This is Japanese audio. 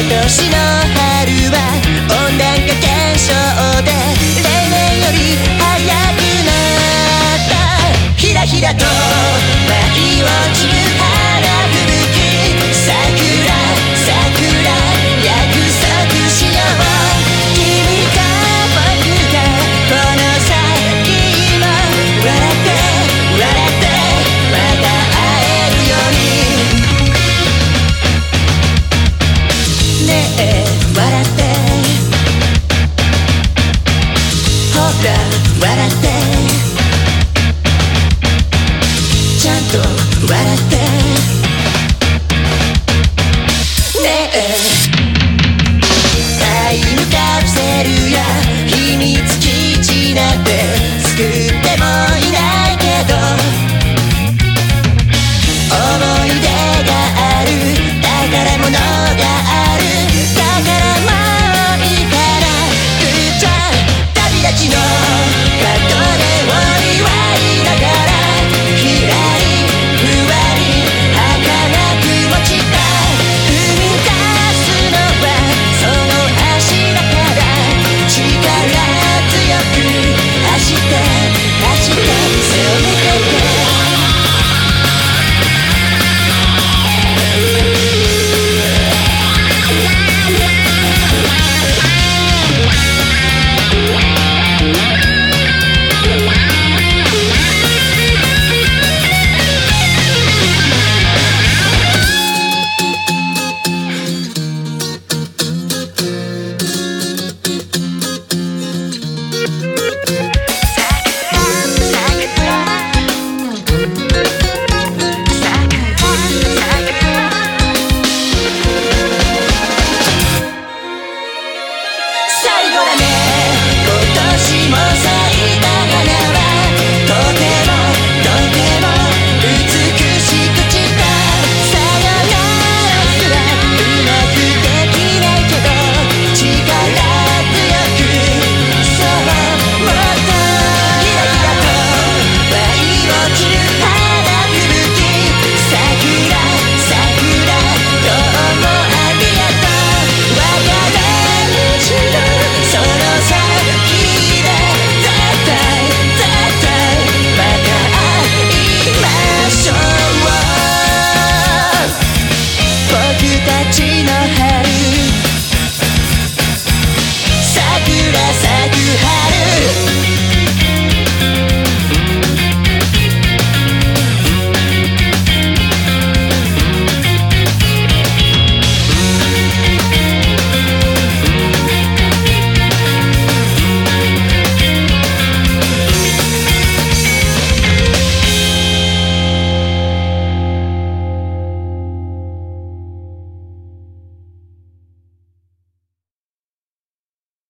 今年の春は温暖化現象で例年より早くなった。ひらひらと。ら笑って。ちゃんと笑って。ねえ。タイムカプセルや秘密基地なんて。